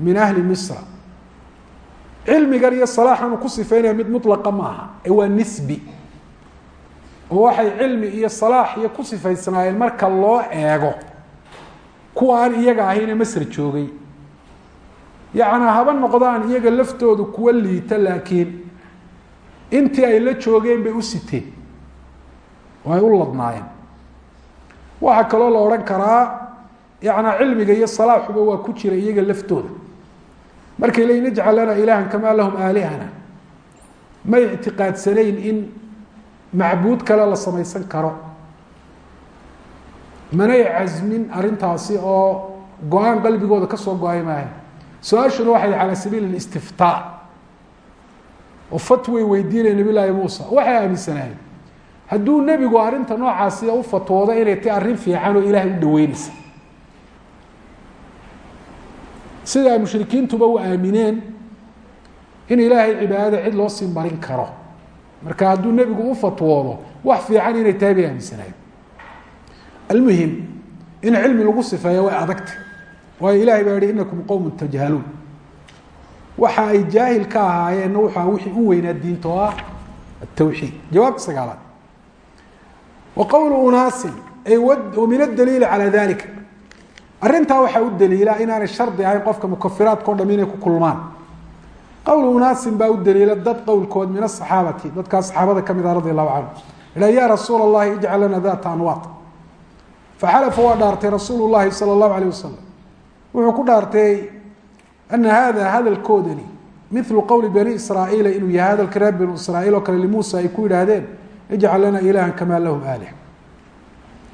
min ahli misra cilmigan iyo salaaxan uu ku sifaynaya mid mutlaqa maaha ee waa nisbi. Oo waxay cilmi iyo salaax iyo ku sifaysnaayeen marka loo eego. Kuwa aan iyaga ahayne masr joogay. Yacnaa haba noqdaan iyaga laftoodu kuwa liita laakiin intii ay la joogeen bay u siteen. Oo ay u ladnaayeen. Waxaa kaloo la odhan karaa yacnaa cilmiga iyo salaaxuba waa ku jira iyaga laftooda markay leeyiin ijcal lana ilaahan kamaa lahum aalihana. May ictiqaadsanayn in macbuud kale la samaysan karo. Manay casmin arrintaasi oo go'aan qalbigooda ka soo go'ay maaha. Su'aashuna waxay calaa sabiili istiftaa oo fatway weydiinaya nabi llaahi muusa. Waxay aaminsanaayeen hadduu nebigu arrinta noocaasi u fatwoodo inay tay arrin fiican oo ilaahay u dhaweynaysa sida ay mushrikiintuba u aamineen in ilaahay cibaadada cid loo sii marin karo. Marka hadduu nebigu u fatwoodo wax fiican inay tahay bay aaminsanayen almuhim in cilmi lagu sifeeya way adagta waayo ilahay baa yihi inakum qowm tajhaluun. Waxa ay jaahil ka ahaayeenna wuxua wixii u weynaa diinta oo ah atawxiid jawaabta sagaalaad. Wa qowlu unaasin ay min adaliili calaa dalika arrintaa waxaa u daliila inaanay shardi ahayn qofka mukafiraadka o dham inay ku kulmaan. Qowlu unaasin baa u daliila dad qowlkood min asaxaabati dadkaa saxaabada ka mid ah radi allahu canhu. Ila ya rasuula allahi ijcal lana data anwaat. Faxalafa waa dhaartay rasuulu sala allahu alayh wasalam wuxuu ku dhaartay ana hada hadalkoodani milu qowli bani israaiila inuu yahay hadalka reer banu israiil oo kale limuusa ay ku yidhaahdeen ijcal lana ilaha kama lahum aalih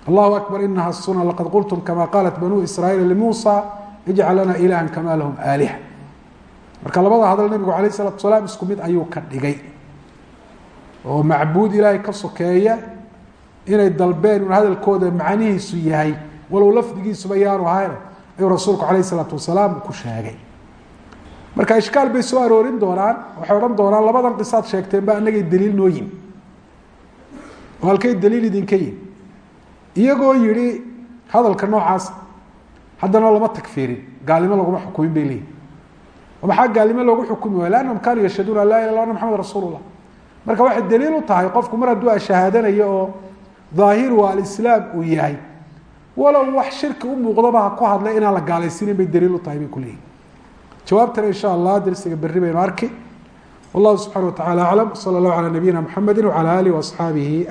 allahu akbar inaha suna laqad qultum kama qaalat banuu israiila limuusa ijcal lana ilaha kama lahum aalih. Marka labada hadal nabigu alayh salatu salaam isku mid ayuu ka dhigay. Oo macbuud ilaahay ka sokeeya inay dalbeen un hadalkooda macnihiisu yahay walow lafdigiisuba yaanu ahayn ayuu rasuulku alayh salaatu wasalaam ku sheegay. Marka ishkaal bay soo aroorin doonaan waxay odhan doonaan labadan qisaad sheegteen ba anagay daliil noo oo halkay daliil idinka yihiin iyagoo yihi hadalka noocaas haddana lama takfiirin gaalnimo laguma xukumin bay leeyihiin maxaa gaalnimo loogu xukumi waaya lanahum kaanuu yashhaduuna an laa ilah illa ana maxamed rasuul llah marka waxay daliil u tahay qofku mar hadduu ashahaadanayo oo daahiru alislaam uu yahay walow wax shirki u muuqdaba ha ku hadlay inaan la gaalaysiinin bay daliil u tahay bay ku leeyihiin jawaabtana insha allah darsiga berri baynu arki. Wallahu subxana wa tacala aclam sala allahu calaa nabiyina mxamedi wacala alihi waasxaabihi